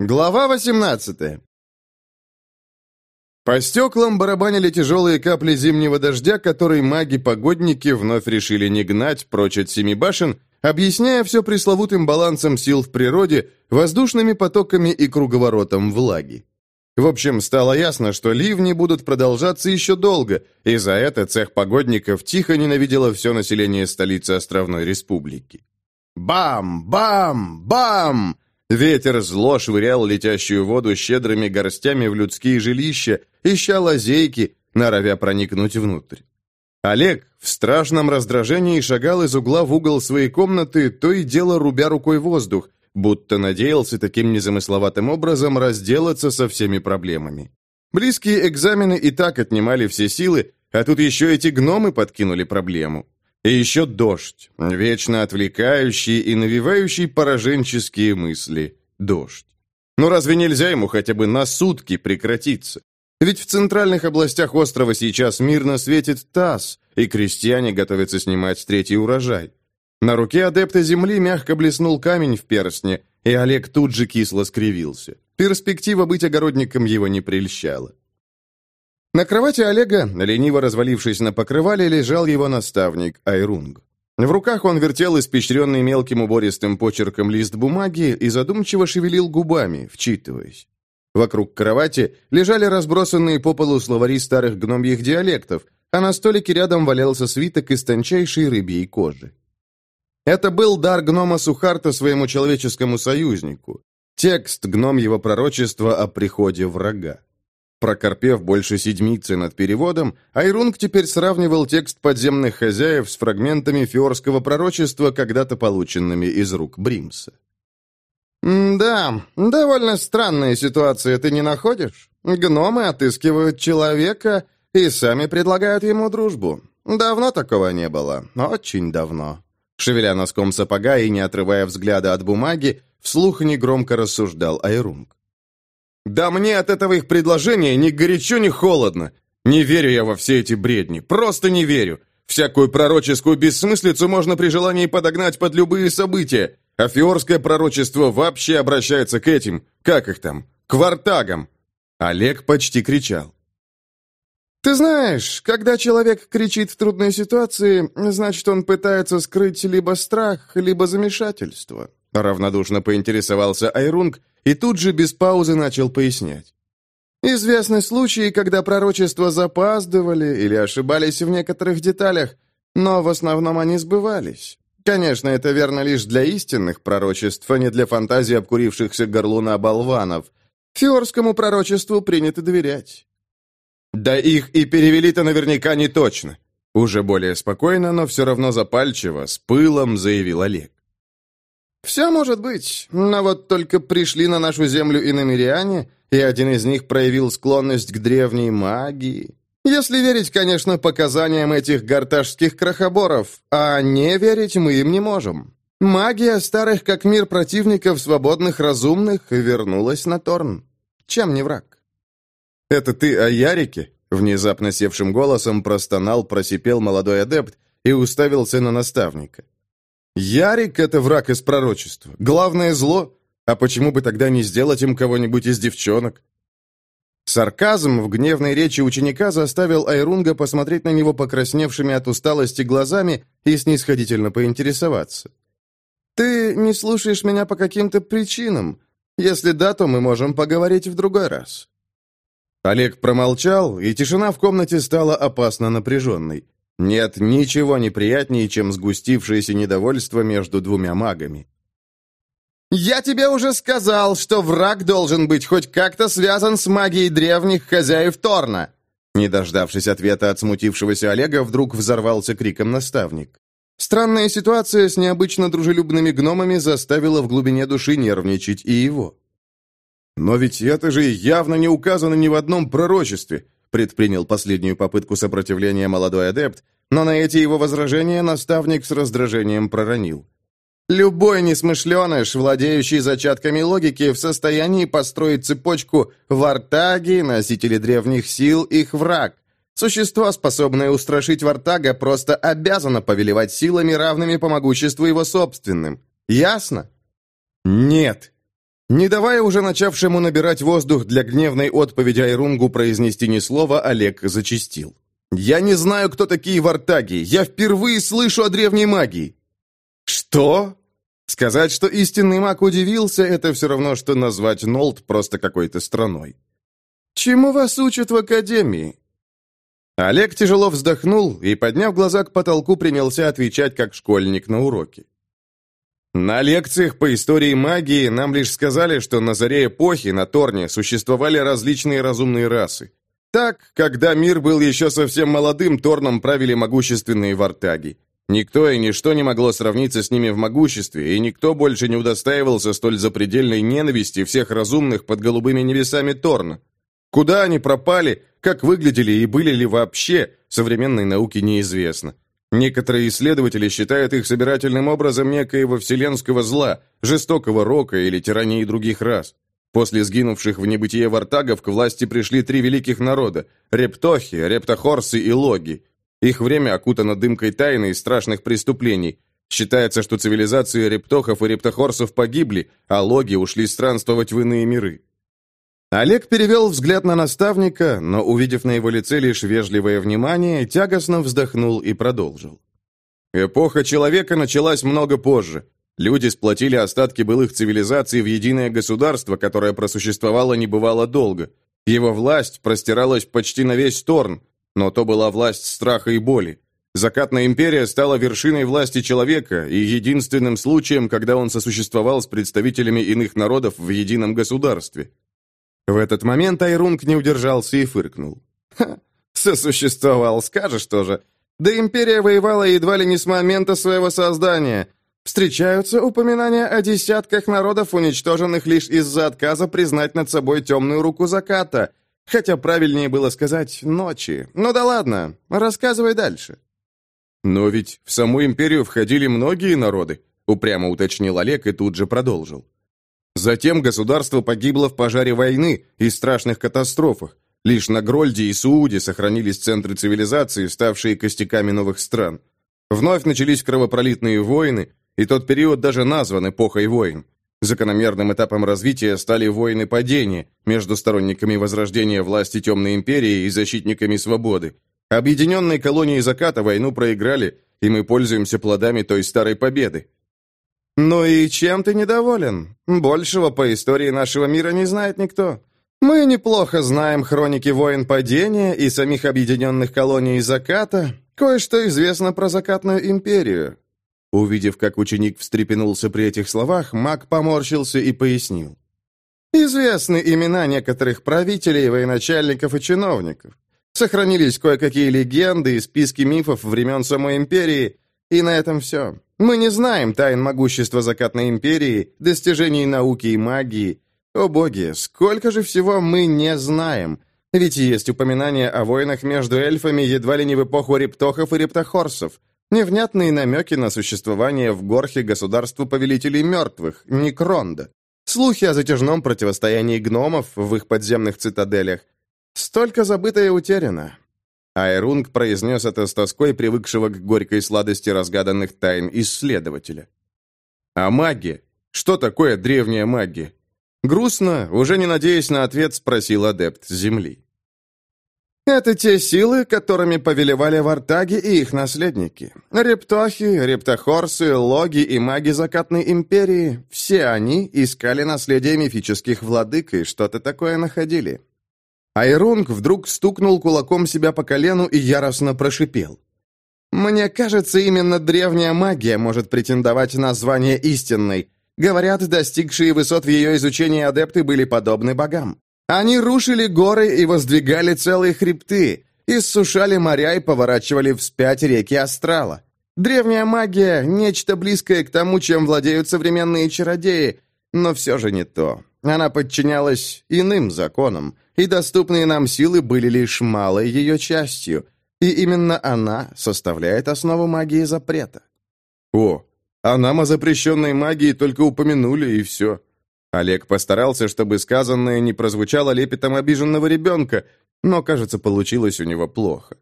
Глава 18 По стеклам барабанили тяжелые капли зимнего дождя, который маги-погодники вновь решили не гнать прочь от семи башен, объясняя все пресловутым балансом сил в природе, воздушными потоками и круговоротом влаги. В общем, стало ясно, что ливни будут продолжаться еще долго, и за это цех погодников тихо ненавидело все население столицы Островной Республики. Бам! Бам! Бам! Ветер зло швырял летящую воду щедрыми горстями в людские жилища, ища лазейки, норовя проникнуть внутрь. Олег в страшном раздражении шагал из угла в угол своей комнаты, то и дело рубя рукой воздух, будто надеялся таким незамысловатым образом разделаться со всеми проблемами. Близкие экзамены и так отнимали все силы, а тут еще эти гномы подкинули проблему. И еще дождь, вечно отвлекающий и навевающий пораженческие мысли. Дождь. Ну разве нельзя ему хотя бы на сутки прекратиться? Ведь в центральных областях острова сейчас мирно светит таз, и крестьяне готовятся снимать третий урожай. На руке адепта земли мягко блеснул камень в перстне, и Олег тут же кисло скривился. Перспектива быть огородником его не прельщала. На кровати Олега, лениво развалившись на покрывале, лежал его наставник Айрунг. В руках он вертел испещренный мелким убористым почерком лист бумаги и задумчиво шевелил губами, вчитываясь. Вокруг кровати лежали разбросанные по полу словари старых гномьих диалектов, а на столике рядом валялся свиток из тончайшей рыбьей кожи. Это был дар гнома Сухарта своему человеческому союзнику. Текст гномьего пророчества о приходе врага. Прокорпев больше седмицы над переводом, Айрунг теперь сравнивал текст подземных хозяев с фрагментами фиорского пророчества, когда-то полученными из рук Бримса. «Да, довольно странная ситуация, ты не находишь? Гномы отыскивают человека и сами предлагают ему дружбу. Давно такого не было, очень давно». Шевеля носком сапога и не отрывая взгляда от бумаги, вслух негромко рассуждал Айрунг. «Да мне от этого их предложения ни горячо, ни холодно. Не верю я во все эти бредни, просто не верю. Всякую пророческую бессмыслицу можно при желании подогнать под любые события, а фиорское пророчество вообще обращается к этим, как их там, к вартагам». Олег почти кричал. Ты знаешь, когда человек кричит в трудной ситуации, значит, он пытается скрыть либо страх, либо замешательство. Равнодушно поинтересовался Айрунг и тут же без паузы начал пояснять. Известны случаи, когда пророчества запаздывали или ошибались в некоторых деталях, но в основном они сбывались. Конечно, это верно лишь для истинных пророчеств, а не для фантазий обкурившихся горлуна болванов. Фиорскому пророчеству принято доверять. Да их и перевели-то наверняка не точно. Уже более спокойно, но все равно запальчиво, с пылом заявил Олег. «Все может быть, но вот только пришли на нашу землю иномиряне, и один из них проявил склонность к древней магии. Если верить, конечно, показаниям этих горташских крохоборов, а не верить мы им не можем. Магия старых как мир противников, свободных, разумных, вернулась на Торн. Чем не враг? «Это ты о Ярике?» Внезапно севшим голосом простонал, просипел молодой адепт и уставился на наставника. «Ярик — это враг из пророчества. Главное зло. А почему бы тогда не сделать им кого-нибудь из девчонок?» Сарказм в гневной речи ученика заставил Айрунга посмотреть на него покрасневшими от усталости глазами и снисходительно поинтересоваться. «Ты не слушаешь меня по каким-то причинам. Если да, то мы можем поговорить в другой раз». Олег промолчал, и тишина в комнате стала опасно напряженной. Нет ничего неприятнее, чем сгустившееся недовольство между двумя магами. «Я тебе уже сказал, что враг должен быть хоть как-то связан с магией древних хозяев Торна!» Не дождавшись ответа от смутившегося Олега, вдруг взорвался криком наставник. Странная ситуация с необычно дружелюбными гномами заставила в глубине души нервничать и его. «Но ведь это же явно не указано ни в одном пророчестве», предпринял последнюю попытку сопротивления молодой адепт, но на эти его возражения наставник с раздражением проронил. «Любой несмышленыш, владеющий зачатками логики, в состоянии построить цепочку «Вартаги, носители древних сил, их враг». Существо, способное устрашить Вартага, просто обязано повелевать силами, равными по могуществу его собственным. Ясно? Нет, Не давая уже начавшему набирать воздух для гневной отповеди Айрунгу произнести ни слова, Олег зачистил. «Я не знаю, кто такие вартаги. Я впервые слышу о древней магии». «Что?» Сказать, что истинный маг удивился, это все равно, что назвать Нолт просто какой-то страной. «Чему вас учат в академии?» Олег тяжело вздохнул и, подняв глаза к потолку, принялся отвечать как школьник на уроке. На лекциях по истории магии нам лишь сказали, что на заре эпохи на Торне существовали различные разумные расы. Так, когда мир был еще совсем молодым, Торном правили могущественные вартаги. Никто и ничто не могло сравниться с ними в могуществе, и никто больше не удостаивался столь запредельной ненависти всех разумных под голубыми небесами Торна. Куда они пропали, как выглядели и были ли вообще, современной науке неизвестно. Некоторые исследователи считают их собирательным образом некоего вселенского зла, жестокого рока или тирании других рас. После сгинувших в небытие вартагов к власти пришли три великих народа – рептохи, рептохорсы и логи. Их время окутано дымкой тайны и страшных преступлений. Считается, что цивилизации рептохов и рептохорсов погибли, а логи ушли странствовать в иные миры. Олег перевел взгляд на наставника, но, увидев на его лице лишь вежливое внимание, тягостно вздохнул и продолжил. Эпоха человека началась много позже. Люди сплотили остатки былых цивилизаций в единое государство, которое просуществовало небывало долго. Его власть простиралась почти на весь Торн, но то была власть страха и боли. Закатная империя стала вершиной власти человека и единственным случаем, когда он сосуществовал с представителями иных народов в едином государстве. В этот момент Айрунг не удержался и фыркнул. «Ха, сосуществовал, скажешь тоже. Да империя воевала едва ли не с момента своего создания. Встречаются упоминания о десятках народов, уничтоженных лишь из-за отказа признать над собой темную руку заката. Хотя правильнее было сказать «ночи». Ну да ладно, рассказывай дальше. «Но ведь в саму империю входили многие народы», упрямо уточнил Олег и тут же продолжил. Затем государство погибло в пожаре войны и страшных катастрофах. Лишь на Грольде и Сууде сохранились центры цивилизации, ставшие костяками новых стран. Вновь начались кровопролитные войны, и тот период даже назван эпохой войн. Закономерным этапом развития стали войны падения между сторонниками возрождения власти Темной Империи и защитниками свободы. Объединенные колонии заката войну проиграли, и мы пользуемся плодами той старой победы. «Ну и чем ты недоволен? Большего по истории нашего мира не знает никто. Мы неплохо знаем хроники войн падения и самих объединенных колоний заката. Кое-что известно про закатную империю». Увидев, как ученик встрепенулся при этих словах, маг поморщился и пояснил. «Известны имена некоторых правителей, военачальников и чиновников. Сохранились кое-какие легенды и списки мифов времен самой империи, и на этом все. Мы не знаем тайн могущества закатной империи, достижений науки и магии. О боги, сколько же всего мы не знаем. Ведь есть упоминания о войнах между эльфами едва ли не в эпоху рептохов и рептохорсов. Невнятные намеки на существование в Горхе государства повелителей мертвых, Некронда. Слухи о затяжном противостоянии гномов в их подземных цитаделях. Столько забыто и утеряно. Айрунг произнес это с тоской привыкшего к горькой сладости разгаданных тайн исследователя. «А магия? Что такое древняя магия?» Грустно, уже не надеясь на ответ, спросил адепт Земли. «Это те силы, которыми повелевали вартаги и их наследники. Рептохи, рептохорсы, логи и маги Закатной Империи – все они искали наследие мифических владык и что-то такое находили. Айрунг вдруг стукнул кулаком себя по колену и яростно прошипел. «Мне кажется, именно древняя магия может претендовать на звание истинной. Говорят, достигшие высот в ее изучении адепты были подобны богам. Они рушили горы и воздвигали целые хребты, иссушали моря и поворачивали вспять реки Астрала. Древняя магия – нечто близкое к тому, чем владеют современные чародеи, но все же не то. Она подчинялась иным законам – и доступные нам силы были лишь малой ее частью, и именно она составляет основу магии запрета. О, а нам о запрещенной магии только упомянули, и все. Олег постарался, чтобы сказанное не прозвучало лепетом обиженного ребенка, но, кажется, получилось у него плохо.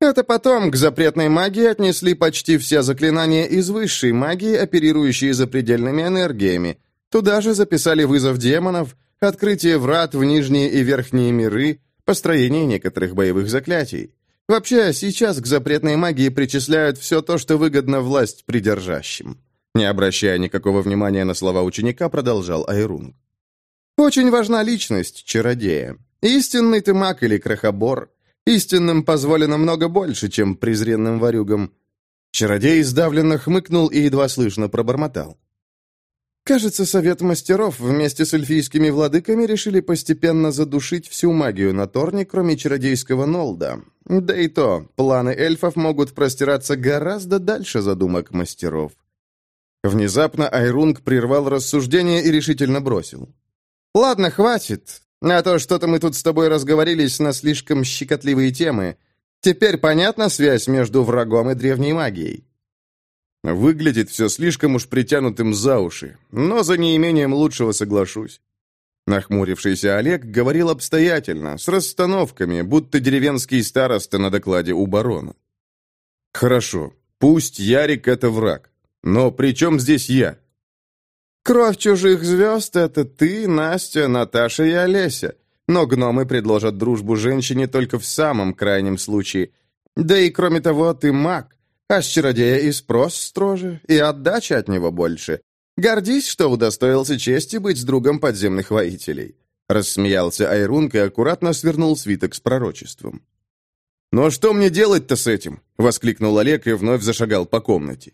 Это потом к запретной магии отнесли почти все заклинания из высшей магии, оперирующие запредельными энергиями. Туда же записали вызов демонов, открытие врат в нижние и верхние миры, построение некоторых боевых заклятий. Вообще, сейчас к запретной магии причисляют все то, что выгодно власть придержащим. Не обращая никакого внимания на слова ученика, продолжал Айрунг. «Очень важна личность чародея. Истинный ты маг или крохобор. Истинным позволено много больше, чем презренным ворюгам». Чародей сдавленно хмыкнул и едва слышно пробормотал. Кажется, Совет Мастеров вместе с эльфийскими владыками решили постепенно задушить всю магию на Торне, кроме чародейского Нолда. Да и то, планы эльфов могут простираться гораздо дальше задумок мастеров. Внезапно Айрунг прервал рассуждение и решительно бросил. «Ладно, хватит. А то что-то мы тут с тобой разговорились на слишком щекотливые темы. Теперь понятна связь между врагом и древней магией?» Выглядит все слишком уж притянутым за уши, но за неимением лучшего соглашусь. Нахмурившийся Олег говорил обстоятельно, с расстановками, будто деревенский староста на докладе у барона. «Хорошо, пусть Ярик — это враг, но при чем здесь я?» «Кровь чужих звезд — это ты, Настя, Наташа и Олеся, но гномы предложат дружбу женщине только в самом крайнем случае. Да и кроме того, ты маг, а с чародея и спрос строже, и отдача от него больше. Гордись, что удостоился чести быть с другом подземных воителей». Рассмеялся Айрунг и аккуратно свернул свиток с пророчеством. «Но «Ну а что мне делать-то с этим?» — воскликнул Олег и вновь зашагал по комнате.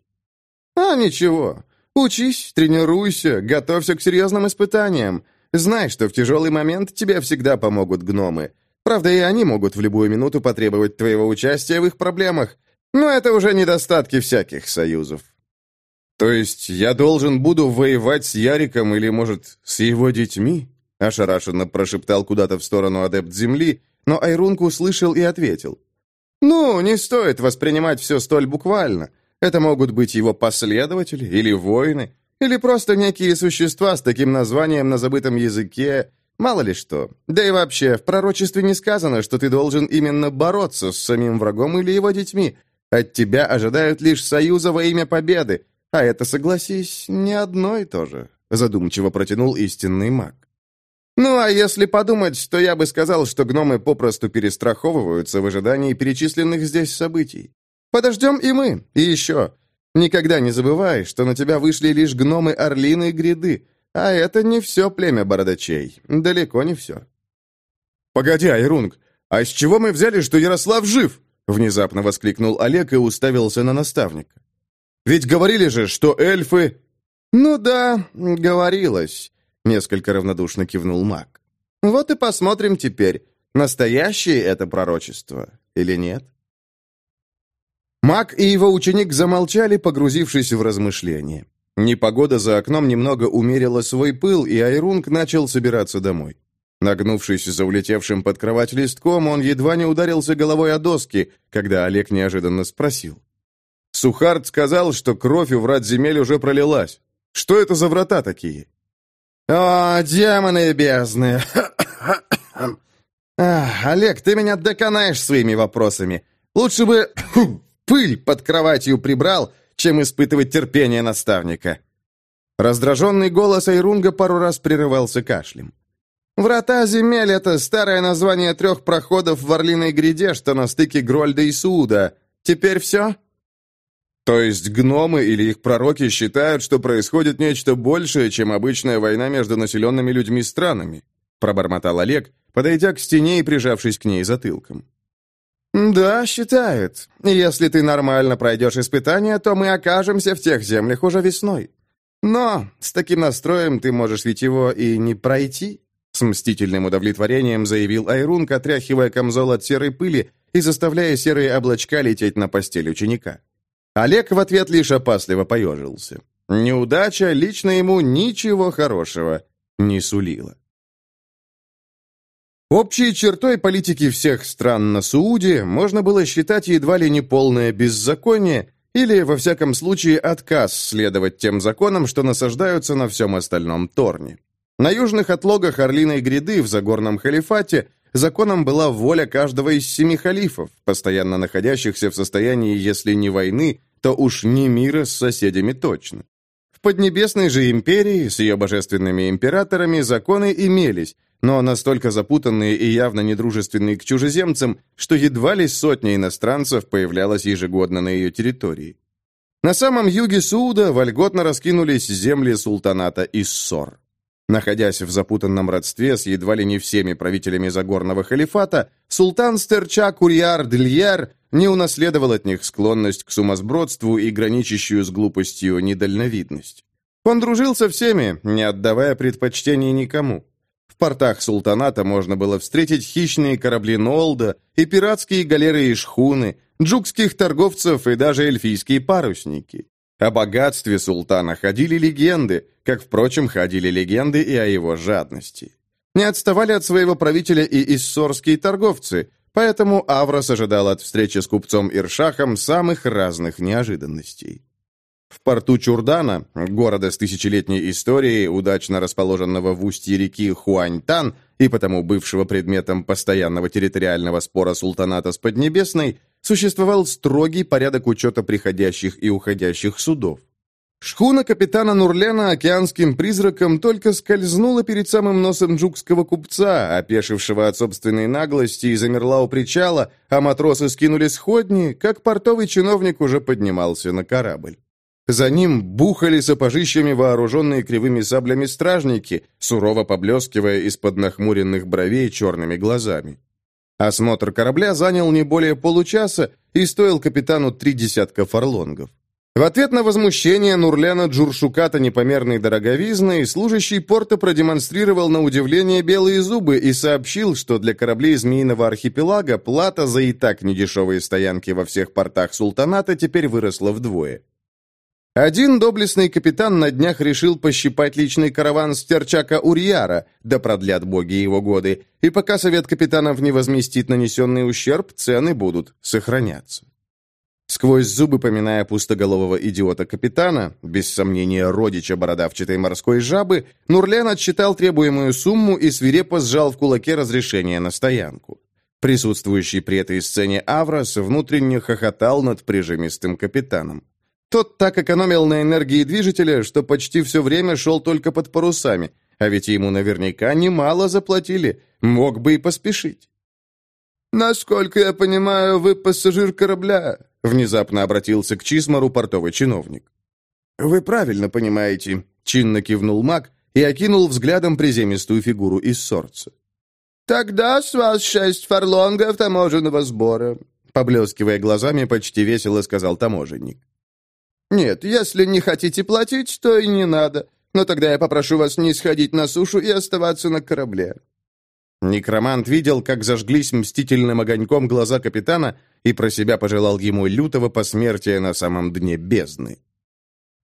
«А ничего. Учись, тренируйся, готовься к серьезным испытаниям. Знай, что в тяжелый момент тебе всегда помогут гномы. Правда, и они могут в любую минуту потребовать твоего участия в их проблемах, но это уже недостатки всяких союзов. То есть я должен буду воевать с Яриком или, может, с его детьми? Ошарашенно прошептал куда-то в сторону адепт земли, но Айрунг услышал и ответил. «Ну, не стоит воспринимать все столь буквально. Это могут быть его последователи или воины, или просто некие существа с таким названием на забытом языке, мало ли что. Да и вообще, в пророчестве не сказано, что ты должен именно бороться с самим врагом или его детьми, от тебя ожидают лишь союза во имя победы, а это, согласись, не одно и то же», — задумчиво протянул истинный маг. «Ну, а если подумать, то я бы сказал, что гномы попросту перестраховываются в ожидании перечисленных здесь событий. Подождем и мы, и еще. Никогда не забывай, что на тебя вышли лишь гномы Орлины и Гряды, а это не все племя бородачей, далеко не все». «Погоди, Айрунг, а с чего мы взяли, что Ярослав жив?» Внезапно воскликнул Олег и уставился на наставника. «Ведь говорили же, что эльфы...» «Ну да, говорилось», — несколько равнодушно кивнул маг. «Вот и посмотрим теперь, настоящее это пророчество или нет». Маг и его ученик замолчали, погрузившись в размышления. Непогода за окном немного умерила свой пыл, и Айрунг начал собираться домой. Нагнувшись за улетевшим под кровать листком, он едва не ударился головой о доски, когда Олег неожиданно спросил. Сухард сказал, что кровь у врат земель уже пролилась. Что это за врата такие? «О, демоны бездны! Олег, ты меня доконаешь своими вопросами. Лучше бы пыль под кроватью прибрал, чем испытывать терпение наставника». Раздраженный голос Айрунга пару раз прерывался кашлем. Врата земель — это старое название трех проходов в Орлиной гряде, что на стыке Грольда и Суда. Теперь все?» «То есть гномы или их пророки считают, что происходит нечто большее, чем обычная война между населенными людьми странами?» пробормотал Олег, подойдя к стене и прижавшись к ней затылком. «Да, считают. Если ты нормально пройдешь испытание, то мы окажемся в тех землях уже весной. Но с таким настроем ты можешь ведь его и не пройти». С мстительным удовлетворением заявил Айрунг, отряхивая камзол от серой пыли и заставляя серые облачка лететь на постель ученика. Олег в ответ лишь опасливо поежился. Неудача лично ему ничего хорошего не сулила. Общей чертой политики всех стран на Сууде можно было считать едва ли не полное беззаконие или, во всяком случае, отказ следовать тем законам, что насаждаются на всем остальном Торне. На южных отлогах Орлиной гряды в Загорном халифате законом была воля каждого из семи халифов, постоянно находящихся в состоянии, если не войны, то уж не мира с соседями точно. В Поднебесной же империи с ее божественными императорами законы имелись, но настолько запутанные и явно недружественные к чужеземцам, что едва ли сотня иностранцев появлялась ежегодно на ее территории. На самом юге Суда вольготно раскинулись земли султаната Иссор. Находясь в запутанном родстве с едва ли не всеми правителями Загорного халифата, султан Стерчак Урьяр Дельяр не унаследовал от них склонность к сумасбродству и граничащую с глупостью недальновидность. Он дружил со всеми, не отдавая предпочтений никому. В портах султаната можно было встретить хищные корабли Нолда и пиратские галеры и шхуны, джукских торговцев и даже эльфийские парусники. О богатстве султана ходили легенды, как, впрочем, ходили легенды и о его жадности. Не отставали от своего правителя и иссорские торговцы, поэтому Аврос ожидал от встречи с купцом Иршахом самых разных неожиданностей. В порту Чурдана, города с тысячелетней историей, удачно расположенного в устье реки Хуаньтан и потому бывшего предметом постоянного территориального спора султаната с Поднебесной, существовал строгий порядок учета приходящих и уходящих судов. Шхуна капитана Нурлена океанским призраком только скользнула перед самым носом джукского купца, опешившего от собственной наглости, и замерла у причала, а матросы скинули сходни, как портовый чиновник уже поднимался на корабль. За ним бухали сапожищами вооруженные кривыми саблями стражники, сурово поблескивая из-под нахмуренных бровей черными глазами. Осмотр корабля занял не более получаса и стоил капитану три десятка фарлонгов. В ответ на возмущение Нурляна Джуршуката непомерной дороговизной, служащий порта продемонстрировал на удивление белые зубы и сообщил, что для кораблей Змеиного архипелага плата за и так недешевые стоянки во всех портах султаната теперь выросла вдвое. Один доблестный капитан на днях решил пощипать личный караван стерчака Урьяра, да продлят боги его годы, и пока совет капитанов не возместит нанесенный ущерб, цены будут сохраняться. Сквозь зубы поминая пустоголового идиота-капитана, без сомнения родича бородавчатой морской жабы, Нурлен отсчитал требуемую сумму и свирепо сжал в кулаке разрешение на стоянку. Присутствующий при этой сцене Аврос внутренне хохотал над прижимистым капитаном. Тот так экономил на энергии движителя, что почти все время шел только под парусами, а ведь ему наверняка немало заплатили, мог бы и поспешить. «Насколько я понимаю, вы пассажир корабля», — внезапно обратился к Чисмару портовый чиновник. «Вы правильно понимаете», — чинно кивнул маг и окинул взглядом приземистую фигуру из сорца. «Тогда с вас шесть фарлонгов таможенного сбора», — поблескивая глазами, почти весело сказал таможенник. «Нет, если не хотите платить, то и не надо. Но тогда я попрошу вас не сходить на сушу и оставаться на корабле». Некромант видел, как зажглись мстительным огоньком глаза капитана и про себя пожелал ему лютого посмертия на самом дне бездны.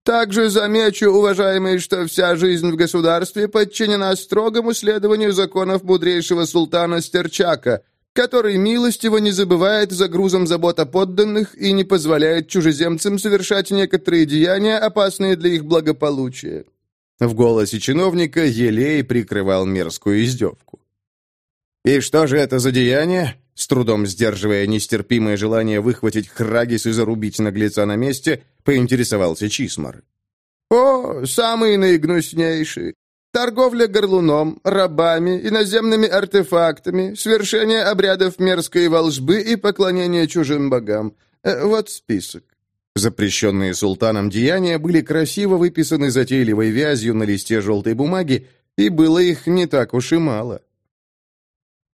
«Также замечу, уважаемый, что вся жизнь в государстве подчинена строгому следованию законов мудрейшего султана Стерчака, который милостиво не забывает за грузом забот о подданных и не позволяет чужеземцам совершать некоторые деяния, опасные для их благополучия». В голосе чиновника Елей прикрывал мерзкую издевку. «И что же это за деяние?» С трудом сдерживая нестерпимое желание выхватить Храгис и зарубить наглеца на месте, поинтересовался Чисмар. «О, самые наигнуснейшие! Торговля горлуном, рабами, иноземными артефактами, свершение обрядов мерзкой волжбы и поклонение чужим богам. Э, вот список. Запрещенные султаном деяния были красиво выписаны затейливой вязью на листе желтой бумаги, и было их не так уж и мало.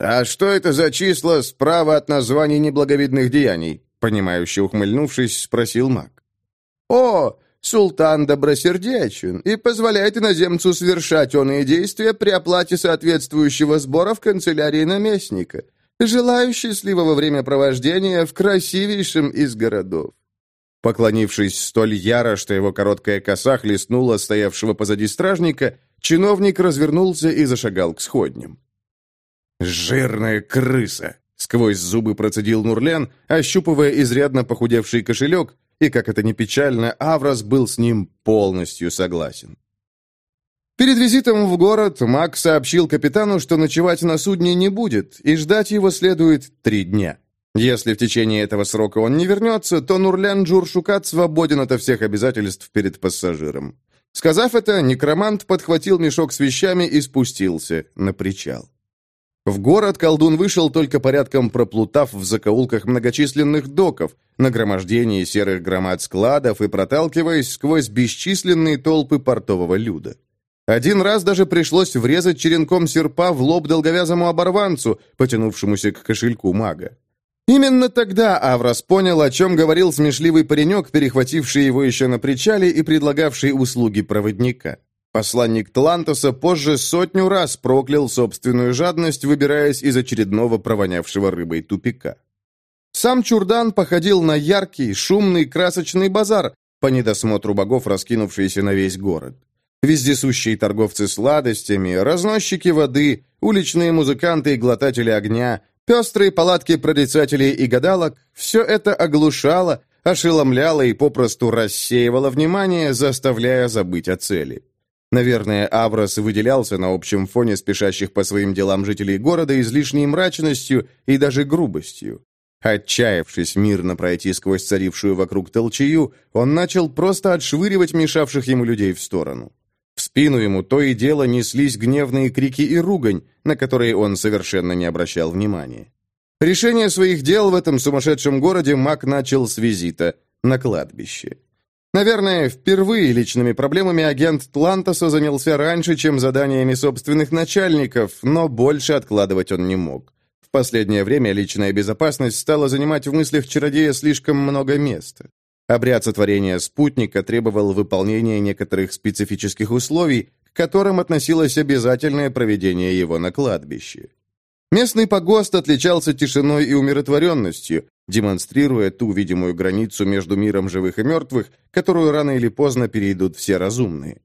«А что это за числа справа от названий неблаговидных деяний?» Понимающе ухмыльнувшись, спросил маг. «О, Султан добросердечен и позволяет иноземцу совершать оные действия при оплате соответствующего сбора в канцелярии наместника. Желаю счастливого времяпровождения в красивейшем из городов. Поклонившись столь яро, что его короткая коса хлестнула стоявшего позади стражника, чиновник развернулся и зашагал к сходням. «Жирная крыса!» — сквозь зубы процедил Нурлен, ощупывая изрядно похудевший кошелек, и, как это ни печально, Аврос был с ним полностью согласен. Перед визитом в город Мак сообщил капитану, что ночевать на судне не будет, и ждать его следует три дня. Если в течение этого срока он не вернется, то Нурлян Джуршукат свободен от всех обязательств перед пассажиром. Сказав это, некромант подхватил мешок с вещами и спустился на причал. В город колдун вышел только порядком проплутав в закоулках многочисленных доков, нагромождении серых громад складов и проталкиваясь сквозь бесчисленные толпы портового люда. Один раз даже пришлось врезать черенком серпа в лоб долговязому оборванцу, потянувшемуся к кошельку мага. Именно тогда Аврос понял, о чем говорил смешливый паренек, перехвативший его еще на причале и предлагавший услуги проводника. Посланник Тлантоса позже сотню раз проклял собственную жадность, выбираясь из очередного провонявшего рыбой тупика. Сам Чурдан походил на яркий, шумный, красочный базар, по недосмотру богов, раскинувшийся на весь город. Вездесущие торговцы сладостями, разносчики воды, уличные музыканты и глотатели огня, пестрые палатки прорицателей и гадалок – все это оглушало, ошеломляло и попросту рассеивало внимание, заставляя забыть о цели. Наверное, Аврос выделялся на общем фоне спешащих по своим делам жителей города излишней мрачностью и даже грубостью. Отчаявшись мирно пройти сквозь царившую вокруг толчею, он начал просто отшвыривать мешавших ему людей в сторону. В спину ему то и дело неслись гневные крики и ругань, на которые он совершенно не обращал внимания. Решение своих дел в этом сумасшедшем городе маг начал с визита на кладбище. Наверное, впервые личными проблемами агент Тлантоса занялся раньше, чем заданиями собственных начальников, но больше откладывать он не мог. В последнее время личная безопасность стала занимать в мыслях чародея слишком много места. Обряд сотворения спутника требовал выполнения некоторых специфических условий, к которым относилось обязательное проведение его на кладбище. Местный погост отличался тишиной и умиротворенностью, демонстрируя ту видимую границу между миром живых и мертвых, которую рано или поздно перейдут все разумные.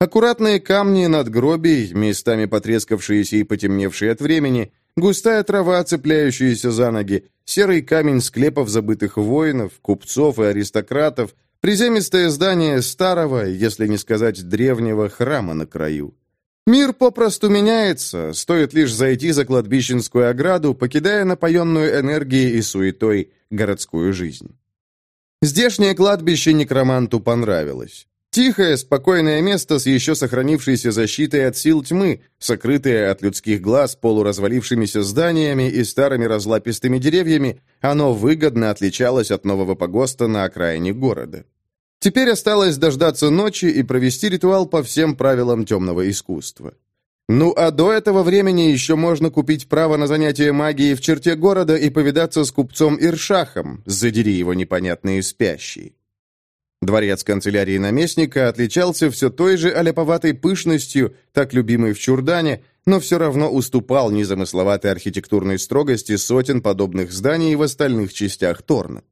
Аккуратные камни над надгробий, местами потрескавшиеся и потемневшие от времени, густая трава, цепляющаяся за ноги, серый камень склепов забытых воинов, купцов и аристократов, приземистое здание старого, если не сказать древнего, храма на краю. Мир попросту меняется, стоит лишь зайти за кладбищенскую ограду, покидая напоенную энергией и суетой городскую жизнь. Здешнее кладбище некроманту понравилось. Тихое, спокойное место с еще сохранившейся защитой от сил тьмы, сокрытое от людских глаз полуразвалившимися зданиями и старыми разлапистыми деревьями, оно выгодно отличалось от нового погоста на окраине города. Теперь осталось дождаться ночи и провести ритуал по всем правилам темного искусства. Ну, а до этого времени еще можно купить право на занятие магией в черте города и повидаться с купцом Иршахом, задери его непонятные спящие. Дворец канцелярии наместника отличался все той же аляповатой пышностью, так любимой в Чурдане, но все равно уступал незамысловатой архитектурной строгости сотен подобных зданий в остальных частях Торна.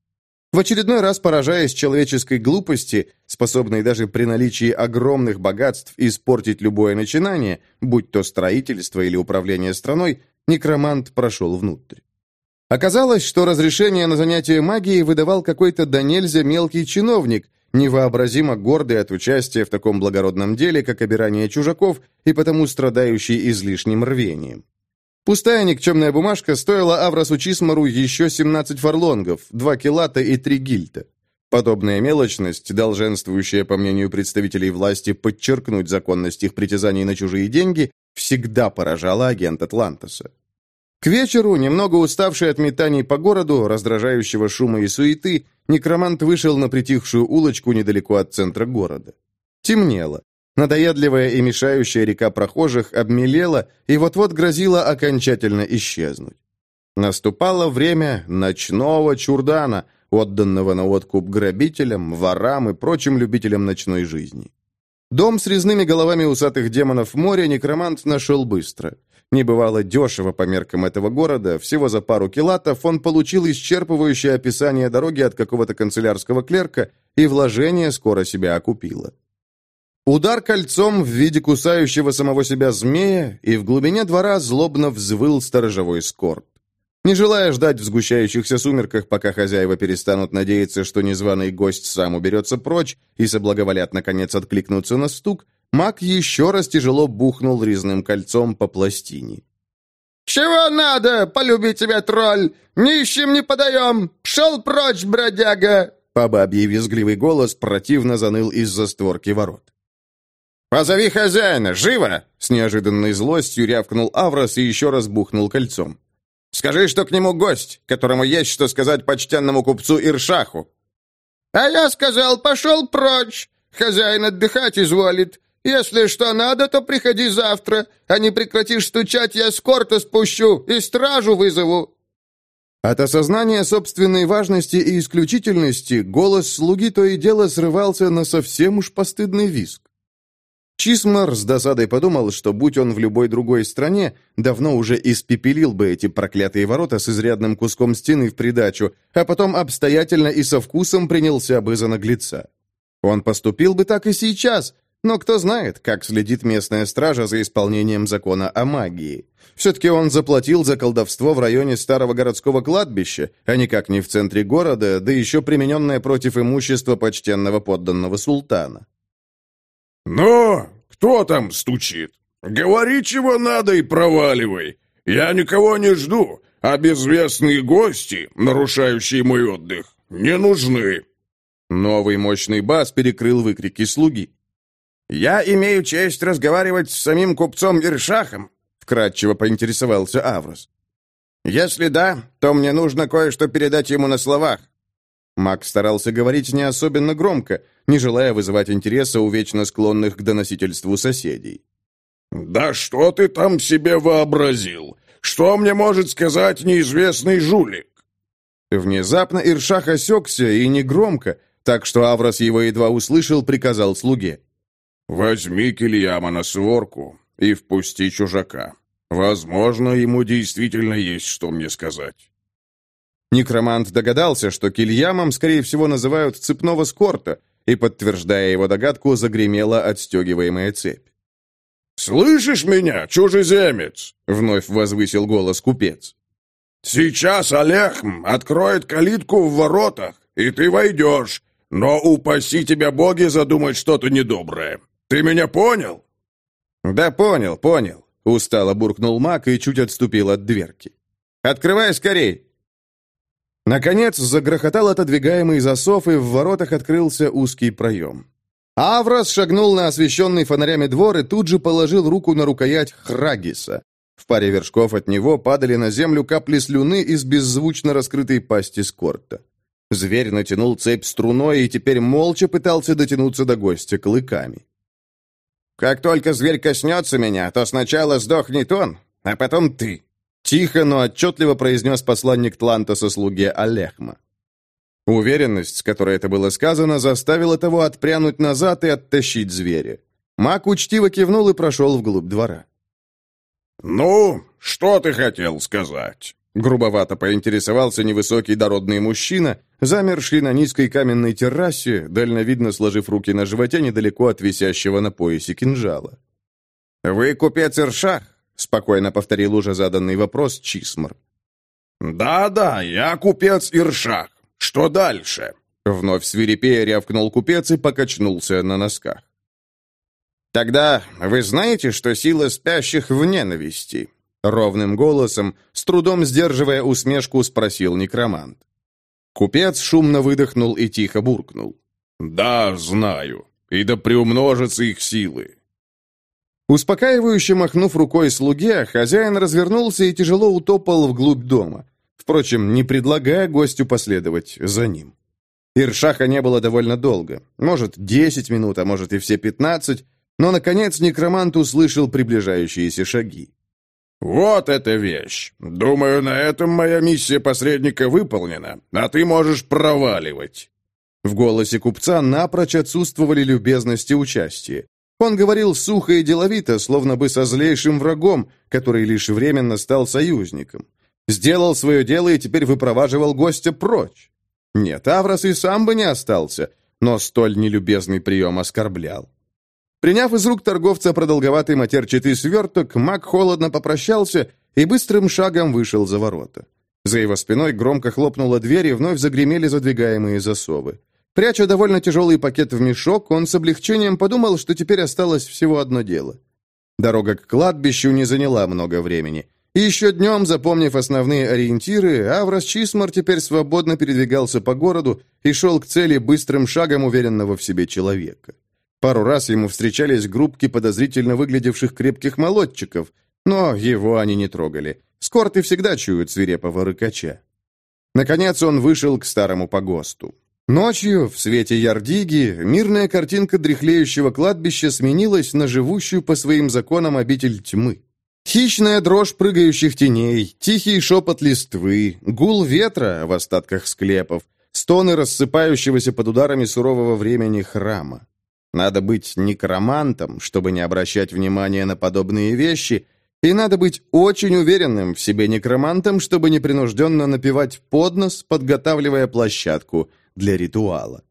В очередной раз поражаясь человеческой глупости, способной даже при наличии огромных богатств испортить любое начинание, будь то строительство или управление страной, некромант прошел внутрь. Оказалось, что разрешение на занятие магией выдавал какой-то до мелкий чиновник, невообразимо гордый от участия в таком благородном деле, как обирание чужаков, и потому страдающий излишним рвением. Пустая никчемная бумажка стоила Авросу Чисмару еще 17 фарлонгов, 2 килата и 3 гильта. Подобная мелочность, долженствующая, по мнению представителей власти, подчеркнуть законность их притязаний на чужие деньги, всегда поражала агент Атлантоса. К вечеру, немного уставший от метаний по городу, раздражающего шума и суеты, некромант вышел на притихшую улочку недалеко от центра города. Темнело. Надоедливая и мешающая река прохожих обмелела и вот-вот грозила окончательно исчезнуть. Наступало время ночного чурдана, отданного на откуп грабителям, ворам и прочим любителям ночной жизни. Дом с резными головами усатых демонов моря некромант нашел быстро. Не бывало дешево по меркам этого города, всего за пару килатов он получил исчерпывающее описание дороги от какого-то канцелярского клерка, и вложение скоро себя окупило. Удар кольцом в виде кусающего самого себя змея, и в глубине двора злобно взвыл сторожевой скорб. Не желая ждать в сгущающихся сумерках, пока хозяева перестанут надеяться, что незваный гость сам уберется прочь и соблаговолят, наконец, откликнуться на стук, маг еще раз тяжело бухнул резным кольцом по пластине. «Чего надо, полюби тебя, тролль? Нищим не подаем! Пшел прочь, бродяга!» По бабьей визгливый голос противно заныл из-за створки ворот. «Позови хозяина! Живо!» С неожиданной злостью рявкнул Аврос и еще раз бухнул кольцом. «Скажи, что к нему гость, которому есть что сказать почтенному купцу Иршаху». «А я сказал, пошел прочь! Хозяин отдыхать изволит. Если что надо, то приходи завтра. А не прекратишь стучать, я скорто спущу и стражу вызову». От осознания собственной важности и исключительности голос слуги то и дело срывался на совсем уж постыдный визг. Чисмар с досадой подумал, что будь он в любой другой стране, давно уже испепелил бы эти проклятые ворота с изрядным куском стены в придачу, а потом обстоятельно и со вкусом принялся бы за наглеца. Он поступил бы так и сейчас, но кто знает, как следит местная стража за исполнением закона о магии. Все-таки он заплатил за колдовство в районе старого городского кладбища, а никак не в центре города, да еще примененное против имущества почтенного подданного султана. «Но кто там стучит? Говори, чего надо, и проваливай. Я никого не жду, а безвестные гости, нарушающие мой отдых, не нужны». Новый мощный бас перекрыл выкрики слуги. «Я имею честь разговаривать с самим купцом Иршахом», вкратчиво поинтересовался Аврос. «Если да, то мне нужно кое-что передать ему на словах». Маг старался говорить не особенно громко, не желая вызывать интереса у вечно склонных к доносительству соседей. «Да что ты там себе вообразил? Что мне может сказать неизвестный жулик?» Внезапно Иршах осекся и негромко, так что Аврос его едва услышал, приказал слуге. «Возьми Кильяма на сворку и впусти чужака. Возможно, ему действительно есть что мне сказать». Некромант догадался, что Кильямом, скорее всего, называют цепного скорта, и, подтверждая его догадку, загремела отстегиваемая цепь. «Слышишь меня, чужеземец?» — вновь возвысил голос купец. «Сейчас Олехм откроет калитку в воротах, и ты войдешь, но упаси тебя боги задумать что-то недоброе. Ты меня понял?» «Да понял, понял», — устало буркнул маг и чуть отступил от дверки. «Открывай скорей!» Наконец загрохотал отодвигаемый засов, и в воротах открылся узкий проем. Аврос шагнул на освещенный фонарями двор и тут же положил руку на рукоять Храгиса. В паре вершков от него падали на землю капли слюны из беззвучно раскрытой пасти скорта. Зверь натянул цепь струной и теперь молча пытался дотянуться до гостя клыками. «Как только зверь коснется меня, то сначала сдохнет он, а потом ты», Тихо, но отчетливо произнес посланник Тлантоса слуге Олехма. Уверенность, с которой это было сказано, заставила того отпрянуть назад и оттащить зверя. Маг учтиво кивнул и прошел вглубь двора. «Ну, что ты хотел сказать?» Грубовато поинтересовался невысокий дородный мужчина, замерший на низкой каменной террасе, дальновидно сложив руки на животе недалеко от висящего на поясе кинжала. «Вы купец Иршах?» — спокойно повторил уже заданный вопрос Чисмар. «Да-да, я купец Иршах. Что дальше?» Вновь свирепея рявкнул купец и покачнулся на носках. «Тогда вы знаете, что сила спящих в ненависти?» Ровным голосом, с трудом сдерживая усмешку, спросил некромант. Купец шумно выдохнул и тихо буркнул. «Да, знаю. И да приумножатся их силы. Успокаивающе махнув рукой слуге, хозяин развернулся и тяжело утопал вглубь дома, впрочем, не предлагая гостю последовать за ним. Иршаха не было довольно долго, может, десять минут, а может и все пятнадцать, но, наконец, некромант услышал приближающиеся шаги. «Вот эта вещь! Думаю, на этом моя миссия посредника выполнена, а ты можешь проваливать!» В голосе купца напрочь отсутствовали любезность и участие. Он говорил сухо и деловито, словно бы со злейшим врагом, который лишь временно стал союзником. Сделал свое дело и теперь выпроваживал гостя прочь. Нет, Аврос и сам бы не остался, но столь нелюбезный прием оскорблял. Приняв из рук торговца продолговатый матерчатый сверток, маг холодно попрощался и быстрым шагом вышел за ворота. За его спиной громко хлопнула дверь и вновь загремели задвигаемые засовы. Пряча довольно тяжелый пакет в мешок, он с облегчением подумал, что теперь осталось всего одно дело. Дорога к кладбищу не заняла много времени. И еще днем, запомнив основные ориентиры, Аврос Чисмар теперь свободно передвигался по городу и шел к цели быстрым шагом уверенного в себе человека. Пару раз ему встречались группки подозрительно выглядевших крепких молодчиков, но его они не трогали. Скорты всегда чуют свирепого рыкача. Наконец он вышел к старому погосту. Ночью, в свете ярдиги, мирная картинка дряхлеющего кладбища сменилась на живущую по своим законам обитель тьмы. Хищная дрожь прыгающих теней, тихий шепот листвы, гул ветра в остатках склепов, стоны рассыпающегося под ударами сурового времени храма. Надо быть некромантом, чтобы не обращать внимания на подобные вещи, и надо быть очень уверенным в себе некромантом, чтобы непринужденно напевать под нос, подготавливая площадку для ритуала.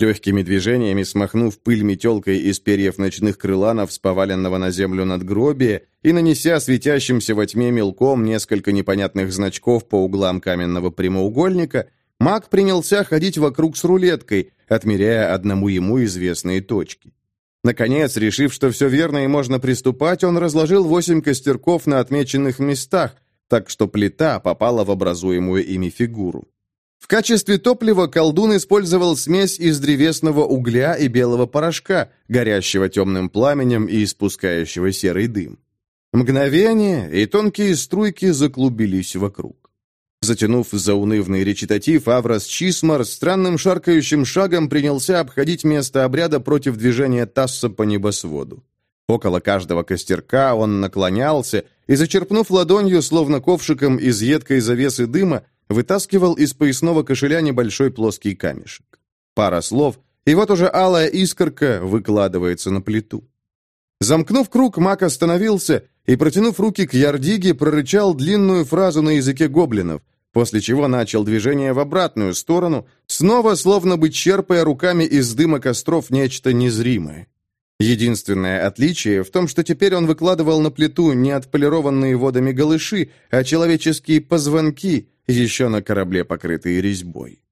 Легкими движениями смахнув пыль метелкой из перьев ночных крыланов с поваленного на землю надгробия и нанеся светящимся во тьме мелком несколько непонятных значков по углам каменного прямоугольника, маг принялся ходить вокруг с рулеткой, отмеряя одному ему известные точки. Наконец, решив, что все верно и можно приступать, он разложил восемь костерков на отмеченных местах, так что плита попала в образуемую ими фигуру. В качестве топлива колдун использовал смесь из древесного угля и белого порошка, горящего темным пламенем и испускающего серый дым. Мгновение, и тонкие струйки заклубились вокруг. Затянув заунывный речитатив, Аврос Чисмар странным шаркающим шагом принялся обходить место обряда против движения Тасса по небосводу. Около каждого костерка он наклонялся и, зачерпнув ладонью, словно ковшиком из едкой завесы дыма, вытаскивал из поясного кошеля небольшой плоский камешек. Пара слов, и вот уже алая искорка выкладывается на плиту. Замкнув круг, маг остановился и, протянув руки к Ярдиге, прорычал длинную фразу на языке гоблинов, после чего начал движение в обратную сторону, снова словно бы черпая руками из дыма костров нечто незримое. Единственное отличие в том, что теперь он выкладывал на плиту не отполированные водами голыши, а человеческие позвонки, еще на корабле покрытые резьбой.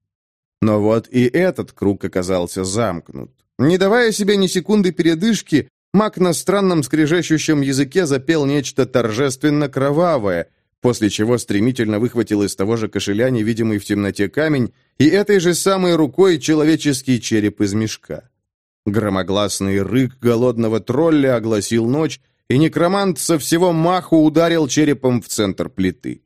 Но вот и этот круг оказался замкнут. Не давая себе ни секунды передышки, маг на странном скрежещущем языке запел нечто торжественно кровавое, после чего стремительно выхватил из того же кошеля невидимый в темноте камень и этой же самой рукой человеческий череп из мешка. Громогласный рык голодного тролля огласил ночь, и некромант со всего маху ударил черепом в центр плиты.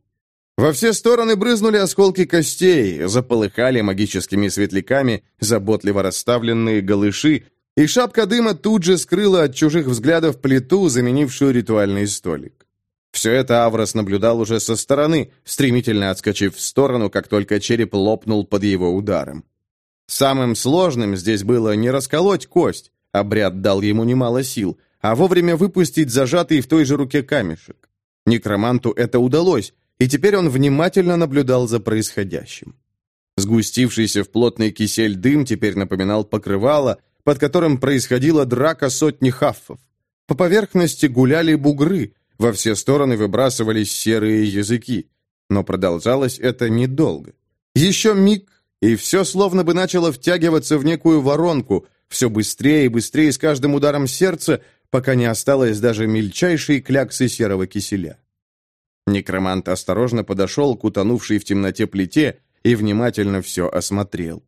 Во все стороны брызнули осколки костей, заполыхали магическими светляками заботливо расставленные голыши, и шапка дыма тут же скрыла от чужих взглядов плиту, заменившую ритуальный столик. Все это Аврос наблюдал уже со стороны, стремительно отскочив в сторону, как только череп лопнул под его ударом. Самым сложным здесь было не расколоть кость, обряд дал ему немало сил, а вовремя выпустить зажатый в той же руке камешек. Некроманту это удалось, и теперь он внимательно наблюдал за происходящим. Сгустившийся в плотный кисель дым теперь напоминал покрывало, под которым происходила драка сотни хаффов. По поверхности гуляли бугры, во все стороны выбрасывались серые языки. Но продолжалось это недолго. Еще миг, и все словно бы начало втягиваться в некую воронку, все быстрее и быстрее с каждым ударом сердца, пока не осталось даже мельчайшей кляксы серого киселя. Некромант осторожно подошел к утонувшей в темноте плите и внимательно все осмотрел.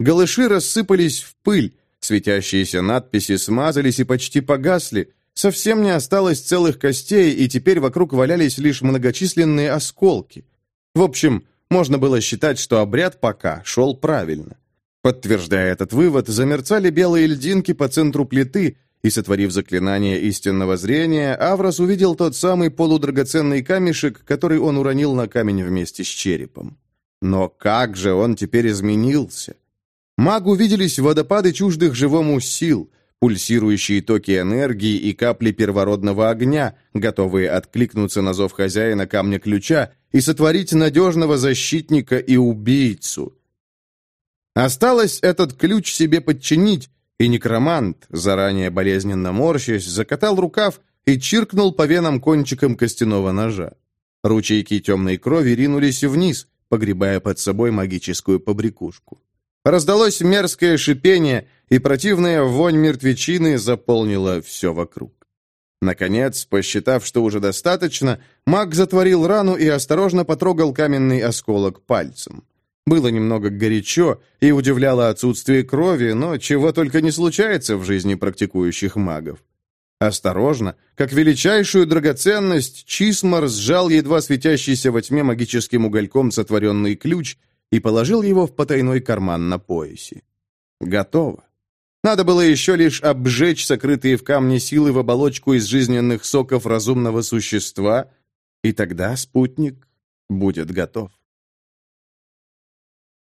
Голыши рассыпались в пыль, светящиеся надписи смазались и почти погасли, совсем не осталось целых костей, и теперь вокруг валялись лишь многочисленные осколки. В общем, можно было считать, что обряд пока шел правильно. Подтверждая этот вывод, замерцали белые льдинки по центру плиты, и, сотворив заклинание истинного зрения, Аврос увидел тот самый полудрагоценный камешек, который он уронил на камень вместе с черепом. Но как же он теперь изменился? Магу виделись водопады чуждых живому сил, пульсирующие токи энергии и капли первородного огня, готовые откликнуться на зов хозяина камня ключа и сотворить надежного защитника и убийцу. Осталось этот ключ себе подчинить, и некромант, заранее болезненно морщась, закатал рукав и чиркнул по венам кончиком костяного ножа. Ручейки темной крови ринулись вниз, погребая под собой магическую побрякушку. Раздалось мерзкое шипение, и противная вонь мертвечины заполнила все вокруг. Наконец, посчитав, что уже достаточно, маг затворил рану и осторожно потрогал каменный осколок пальцем. Было немного горячо и удивляло отсутствие крови, но чего только не случается в жизни практикующих магов. Осторожно, как величайшую драгоценность, Чисмар сжал едва светящийся во тьме магическим угольком сотворенный ключ и положил его в потайной карман на поясе. Готово. Надо было еще лишь обжечь сокрытые в камне силы в оболочку из жизненных соков разумного существа, и тогда спутник будет готов.